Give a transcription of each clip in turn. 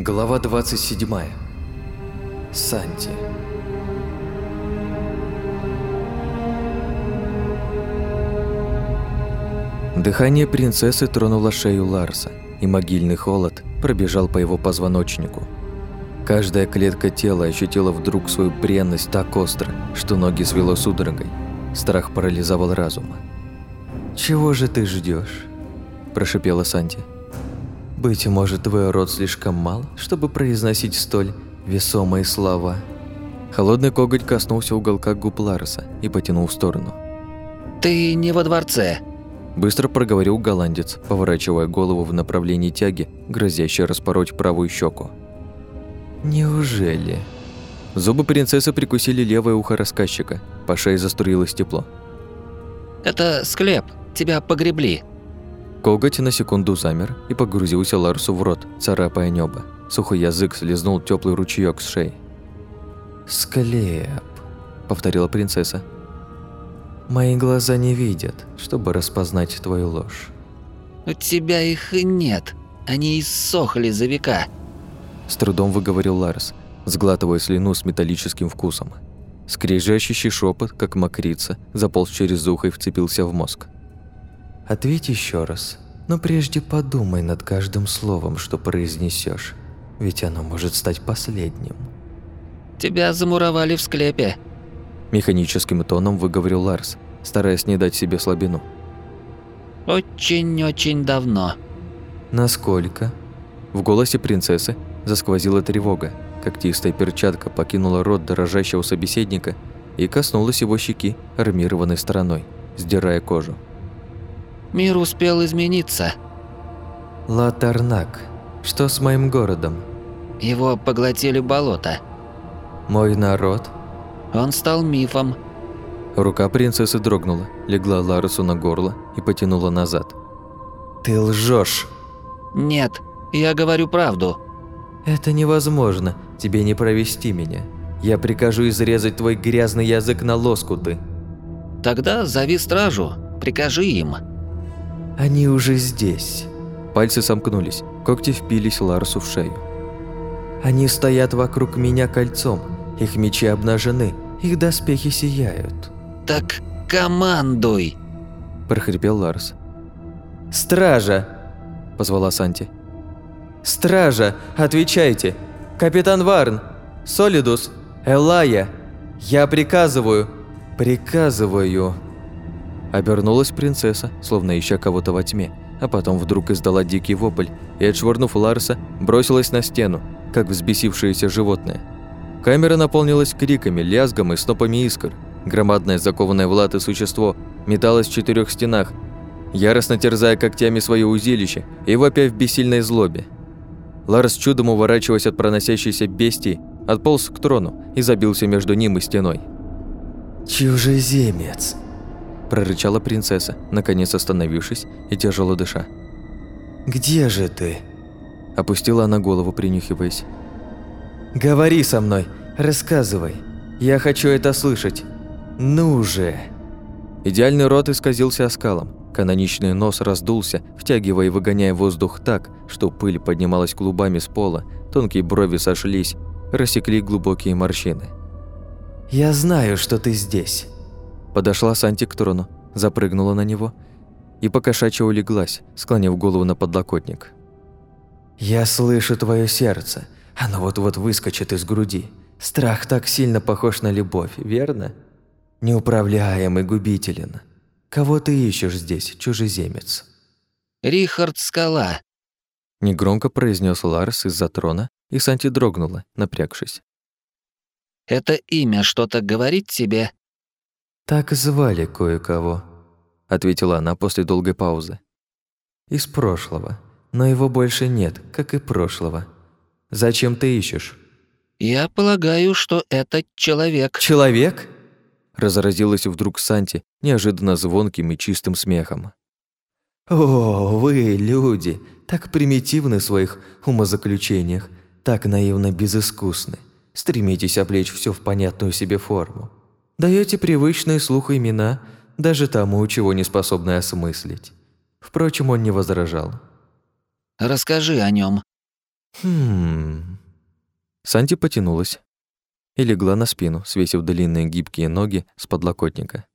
Глава 27. Санти. Дыхание принцессы тронуло шею Ларса, и могильный холод пробежал по его позвоночнику. Каждая клетка тела ощутила вдруг свою бренность так остро, что ноги свело судорогой. Страх парализовал разум. «Чего же ты ждешь? прошипела Санти. «Быть может, твой род слишком мал, чтобы произносить столь весомые слова?» Холодный коготь коснулся уголка губ Ларса и потянул в сторону. «Ты не во дворце», Быстро проговорил голландец, поворачивая голову в направлении тяги, грозящей распороть правую щеку. «Неужели?» Зубы принцессы прикусили левое ухо рассказчика, по шее заструилось тепло. «Это склеп, тебя погребли». Коготь на секунду замер и погрузился Ларсу в рот, царапая небо. Сухой язык слезнул теплый ручеёк с шеи. «Склеп», — повторила принцесса. Мои глаза не видят, чтобы распознать твою ложь. У тебя их и нет. Они иссохли за века. С трудом выговорил Ларс, сглатывая слюну с металлическим вкусом. Скрежещущий шепот, как мокрица, заполз через ухо и вцепился в мозг. Ответь еще раз, но прежде подумай над каждым словом, что произнесешь, ведь оно может стать последним. Тебя замуровали в склепе, Механическим тоном выговорил Ларс, стараясь не дать себе слабину. «Очень-очень давно». «Насколько?» В голосе принцессы засквозила тревога. Когтистая перчатка покинула рот дорожащего собеседника и коснулась его щеки армированной стороной, сдирая кожу. «Мир успел измениться». «Латарнак, что с моим городом?» «Его поглотили болото». «Мой народ?» Он стал мифом. Рука принцессы дрогнула, легла Ларусу на горло и потянула назад. «Ты лжешь. «Нет, я говорю правду». «Это невозможно. Тебе не провести меня. Я прикажу изрезать твой грязный язык на лоскуты». «Тогда зови стражу. Прикажи им». «Они уже здесь». Пальцы сомкнулись, когти впились Ларсу в шею. «Они стоят вокруг меня кольцом, их мечи обнажены, их доспехи сияют. «Так командуй!» – прохрипел Ларс. «Стража!» – позвала Санти. «Стража, отвечайте! Капитан Варн! Солидус! Элая! Я приказываю! Приказываю!» Обернулась принцесса, словно ища кого-то во тьме, а потом вдруг издала дикий вопль и, отшвырнув Ларса, бросилась на стену, как взбесившееся животное. Камера наполнилась криками, лязгом и снопами искр. Громадное закованное в латы существо металось в четырех стенах, яростно терзая когтями свое узилище и вопя в бессильной злобе. Ларс чудом уворачиваясь от проносящейся бестии, отполз к трону и забился между ним и стеной. «Чужеземец!» – прорычала принцесса, наконец остановившись и тяжело дыша. «Где же ты?» – опустила она голову, принюхиваясь. «Говори со мной, рассказывай. Я хочу это слышать. Ну же!» Идеальный рот исказился оскалом. Каноничный нос раздулся, втягивая и выгоняя воздух так, что пыль поднималась клубами с пола, тонкие брови сошлись, рассекли глубокие морщины. «Я знаю, что ты здесь!» Подошла Санти к трону, запрыгнула на него и покошачьи улеглась, склонив голову на подлокотник. «Я слышу твое сердце. Оно вот-вот выскочит из груди. Страх так сильно похож на любовь, верно? Неуправляем и губителен. Кого ты ищешь здесь, чужеземец?» «Рихард Скала», – негромко произнес Ларс из-за трона, и Санти дрогнула, напрягшись. «Это имя что-то говорит тебе?» «Так звали кое-кого», – ответила она после долгой паузы. «Из прошлого, но его больше нет, как и прошлого. Зачем ты ищешь?» «Я полагаю, что это человек». «Человек?» Разразилась вдруг Санти неожиданно звонким и чистым смехом. «О, вы, люди, так примитивны в своих умозаключениях, так наивно безыскусны. Стремитесь облечь все в понятную себе форму. Даете привычные слуху имена даже тому, чего не способны осмыслить». Впрочем, он не возражал. «Расскажи о нем. Хм. Санти потянулась и легла на спину, свесив длинные гибкие ноги с подлокотника.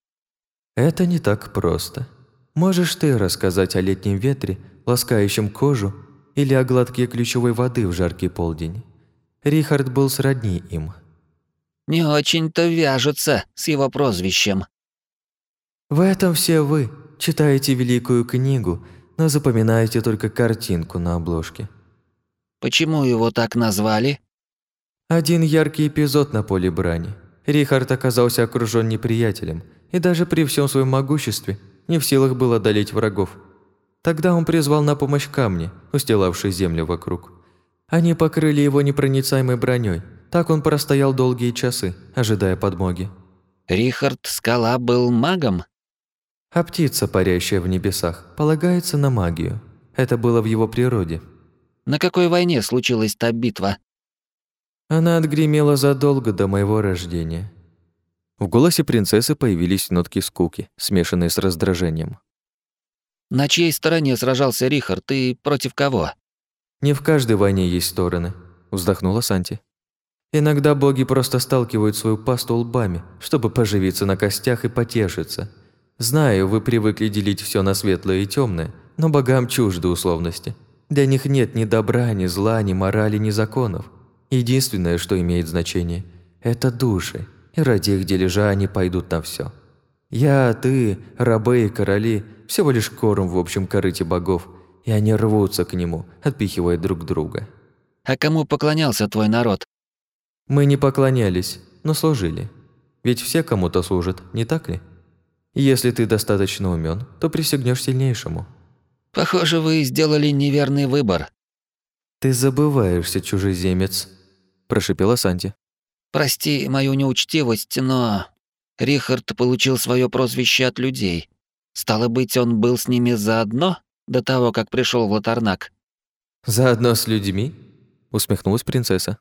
Это не так просто. Можешь ты рассказать о летнем ветре, ласкающем кожу, или о гладке ключевой воды в жаркий полдень? Рихард был сродни им. Не очень-то вяжется с его прозвищем. В этом все вы читаете великую книгу, но запоминаете только картинку на обложке. Почему его так назвали? Один яркий эпизод на поле брани. Рихард оказался окружен неприятелем, и даже при всем своем могуществе не в силах был одолеть врагов. Тогда он призвал на помощь камни, устилавшие землю вокруг. Они покрыли его непроницаемой броней. Так он простоял долгие часы, ожидая подмоги. Рихард Скала был магом? А птица, парящая в небесах, полагается на магию. Это было в его природе. На какой войне случилась та битва? Она отгремела задолго до моего рождения. В голосе принцессы появились нотки скуки, смешанные с раздражением. На чьей стороне сражался Рихард и против кого? Не в каждой войне есть стороны, вздохнула Санти. Иногда боги просто сталкивают свою пасту лбами, чтобы поживиться на костях и потешиться. Знаю, вы привыкли делить все на светлое и темное, но богам чужды условности. Для них нет ни добра, ни зла, ни морали, ни законов. Единственное, что имеет значение – это души, и ради их дележа они пойдут на все. Я, ты, рабы и короли – всего лишь корм в общем корыте богов, и они рвутся к нему, отпихивая друг друга. А кому поклонялся твой народ? Мы не поклонялись, но служили. Ведь все кому-то служат, не так ли? Если ты достаточно умен, то присягнешь сильнейшему. Похоже, вы сделали неверный выбор. Ты забываешься, чужеземец, прошипела Санти. Прости мою неучтивость, но Рихард получил свое прозвище от людей. Стало быть, он был с ними заодно до того, как пришел в Латарнак. Заодно с людьми? усмехнулась принцесса.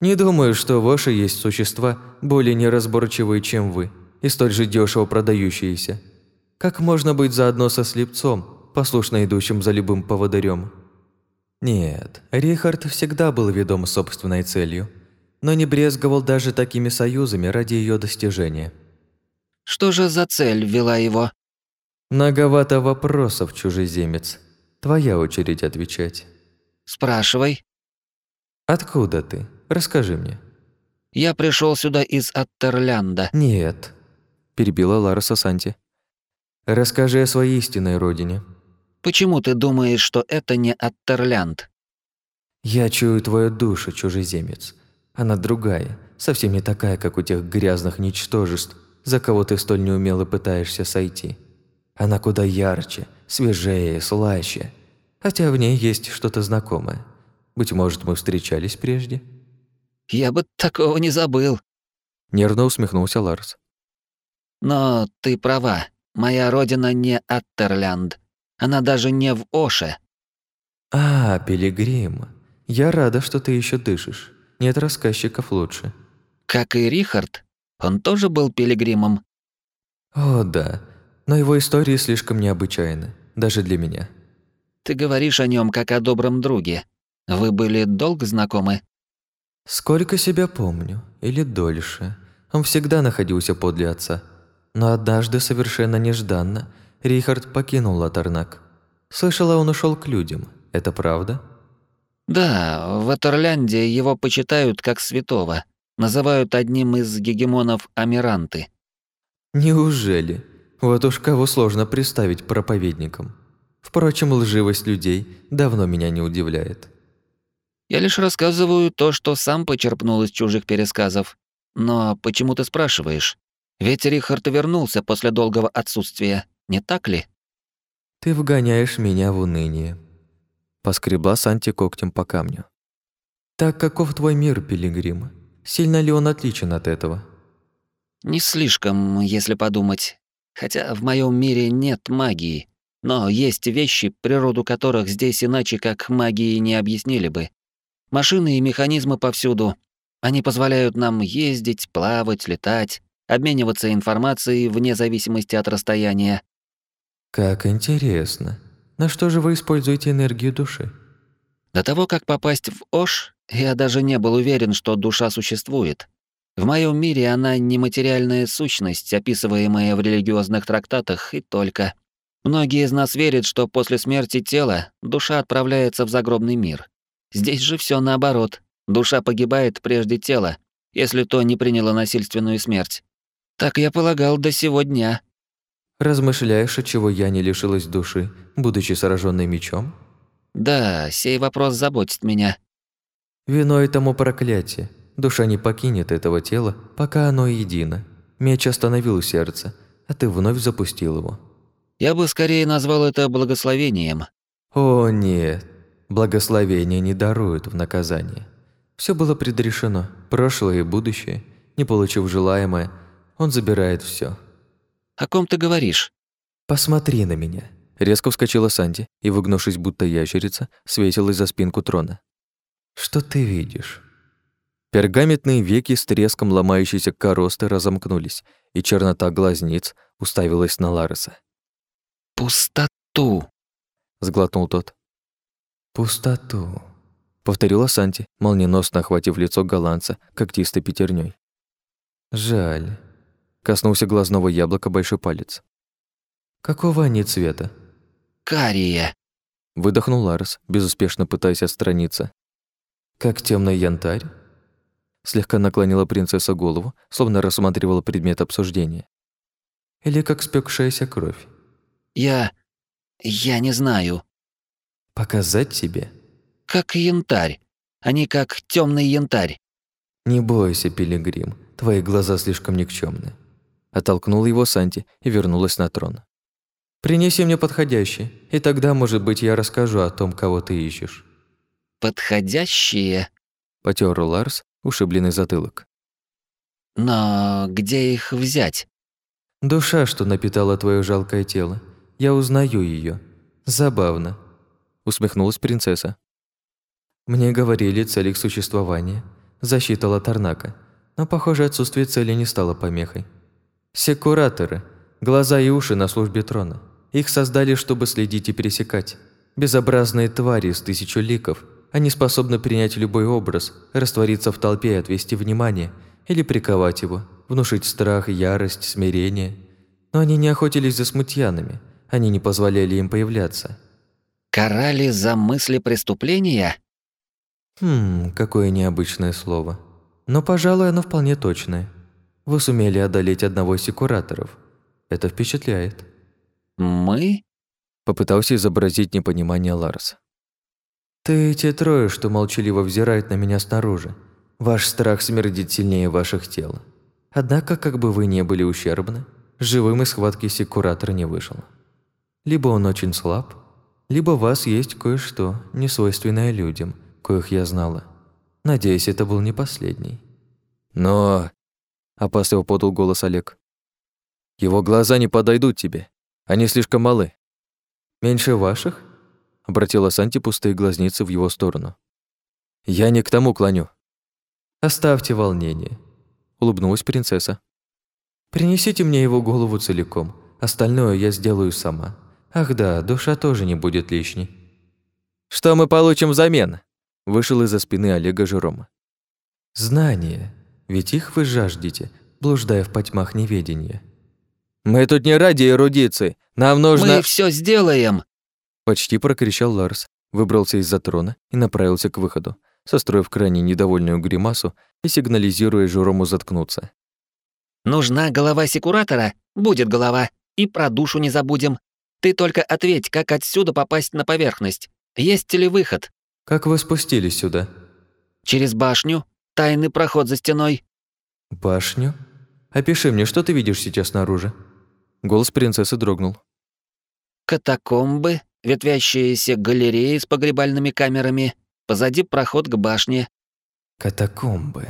Не думаю, что ваши есть существа более неразборчивые, чем вы, и столь же дешево продающиеся. Как можно быть заодно со слепцом, послушно идущим за любым поводырем. Нет, Рихард всегда был ведом собственной целью, но не брезговал даже такими союзами ради ее достижения. Что же за цель вела его? Многовато вопросов, чужеземец. Твоя очередь отвечать. Спрашивай. Откуда ты? Расскажи мне. Я пришел сюда из Аттерлянда. Нет, перебила Лароса Санти. Расскажи о своей истинной родине. Почему ты думаешь, что это не Аттерлянд? Я чую твою душу, чужеземец. Она другая, совсем не такая, как у тех грязных ничтожеств, за кого ты столь неумело пытаешься сойти. Она куда ярче, свежее, слаще, хотя в ней есть что-то знакомое. Быть может, мы встречались прежде? Я бы такого не забыл. Нервно усмехнулся Ларс. Но ты права. Моя родина не Аттерлянд. Она даже не в Оше. А, пилигрим. Я рада, что ты еще дышишь. Нет рассказчиков лучше. Как и Рихард. Он тоже был пилигримом. О, да. Но его истории слишком необычайны. Даже для меня. Ты говоришь о нем как о добром друге. Вы были долго знакомы? Сколько себя помню. Или дольше. Он всегда находился подле отца. Но однажды совершенно нежданно Рихард покинул Латарнак. Слышала, он ушел к людям. Это правда? Да, в Этерляндии его почитают как святого. Называют одним из гегемонов Амиранты. Неужели? Вот уж кого сложно представить проповедником. Впрочем, лживость людей давно меня не удивляет. Я лишь рассказываю то, что сам почерпнул из чужих пересказов. Но почему ты спрашиваешь? Ведь Рихард вернулся после долгого отсутствия, не так ли? Ты вгоняешь меня в уныние. Поскребла Санти когтем по камню. Так каков твой мир, Пилигрим? Сильно ли он отличен от этого? Не слишком, если подумать. Хотя в моем мире нет магии. Но есть вещи, природу которых здесь иначе как магии не объяснили бы. Машины и механизмы повсюду. Они позволяют нам ездить, плавать, летать, обмениваться информацией вне зависимости от расстояния. Как интересно. На что же вы используете энергию души? До того, как попасть в Ош, я даже не был уверен, что душа существует. В моем мире она нематериальная сущность, описываемая в религиозных трактатах, и только. Многие из нас верят, что после смерти тела душа отправляется в загробный мир. Здесь же все наоборот. Душа погибает прежде тела, если то не приняло насильственную смерть. Так я полагал до сего дня. Размышляешь, от чего я не лишилась души, будучи сраженной мечом? Да, сей вопрос заботит меня. Виной тому проклятие. Душа не покинет этого тела, пока оно едино. Меч остановил сердце, а ты вновь запустил его. Я бы скорее назвал это благословением. О нет, благословение не даруют в наказание. Все было предрешено, прошлое и будущее. Не получив желаемое, он забирает все. О ком ты говоришь? Посмотри на меня. Резко вскочила Санди и, выгнувшись будто ящерица, свесилась за спинку трона. Что ты видишь? Пергаментные веки с треском ломающейся коросты разомкнулись, и чернота глазниц уставилась на Лареса. «Пустоту!» — сглотнул тот. «Пустоту», — повторила Санти, молниеносно охватив лицо голландца когтистой пятерней. «Жаль», — коснулся глазного яблока большой палец. «Какого они цвета?» «Кария», — выдохнул Ларес, безуспешно пытаясь отстраниться. «Как темный янтарь?» Слегка наклонила принцесса голову, словно рассматривала предмет обсуждения. «Или как спекшаяся кровь?» Я... я не знаю. Показать тебе? Как янтарь. Они как темный янтарь. Не бойся, пилигрим, твои глаза слишком никчемны. Оттолкнул его Санти и вернулась на трон. Принеси мне подходящее, и тогда, может быть, я расскажу о том, кого ты ищешь. Подходящие? Потер Ларс ушибленный затылок. Но где их взять? Душа, что напитала твое жалкое тело, я узнаю ее. Забавно. Усмехнулась принцесса. Мне говорили цель их существования – защита Латарнака, но, похоже, отсутствие цели не стало помехой. Секураторы – глаза и уши на службе трона. Их создали, чтобы следить и пересекать. Безобразные твари из тысячу ликов. Они способны принять любой образ, раствориться в толпе и отвести внимание, или приковать его, внушить страх, ярость, смирение. Но они не охотились за смутьянами – они не позволяли им появляться. «Карали за мысли преступления?» Хм, какое необычное слово. Но, пожалуй, оно вполне точное. Вы сумели одолеть одного из секураторов. Это впечатляет. «Мы?» Попытался изобразить непонимание Ларс. «Ты те трое, что молчаливо взирают на меня снаружи. Ваш страх смердит сильнее ваших тел. Однако, как бы вы не были ущербны, живым из схватки секуратор не вышел». Либо он очень слаб, либо у вас есть кое-что, несвойственное людям, коих я знала. Надеюсь, это был не последний. Но... Опасливо подал голос Олег. Его глаза не подойдут тебе. Они слишком малы. Меньше ваших? Обратила Санти пустые глазницы в его сторону. Я не к тому клоню. Оставьте волнение. Улыбнулась принцесса. Принесите мне его голову целиком. Остальное я сделаю сама. Ах да, душа тоже не будет лишней. Что мы получим взамен? Вышел из-за спины Олега Жерома. Знания. Ведь их вы жаждете, блуждая в потьмах неведения. Мы тут не ради эрудиции. Нам нужно... Мы все сделаем! Почти прокричал Ларс, выбрался из-за трона и направился к выходу, состроив крайне недовольную гримасу и сигнализируя Жерому заткнуться. «Нужна голова секуратора? Будет голова. И про душу не забудем. Ты только ответь, как отсюда попасть на поверхность. Есть ли выход? Как вы спустились сюда? Через башню. Тайный проход за стеной. Башню? Опиши мне, что ты видишь сейчас снаружи? Голос принцессы дрогнул. Катакомбы, ветвящиеся галереи с погребальными камерами, позади проход к башне. Катакомбы.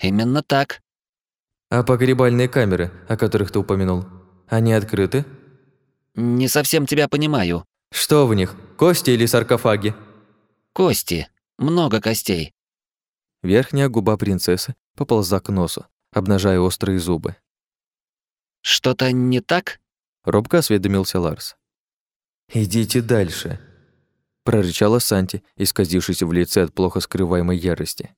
Именно так. А погребальные камеры, о которых ты упомянул, они открыты? Не совсем тебя понимаю. Что в них? Кости или саркофаги? Кости. Много костей. Верхняя губа принцессы поползла к носу, обнажая острые зубы. Что-то не так? Робко осведомился Ларс. Идите дальше. прорычала Санти, исказившись в лице от плохо скрываемой ярости.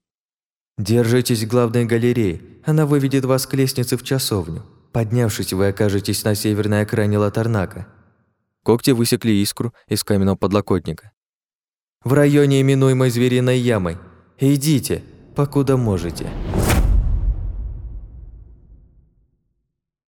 «Держитесь главной галереи, она выведет вас к лестнице в часовню. Поднявшись, вы окажетесь на северной окраине Латарнака». Когти высекли искру из каменного подлокотника. «В районе, именуемой Звериной ямой. Идите, покуда можете».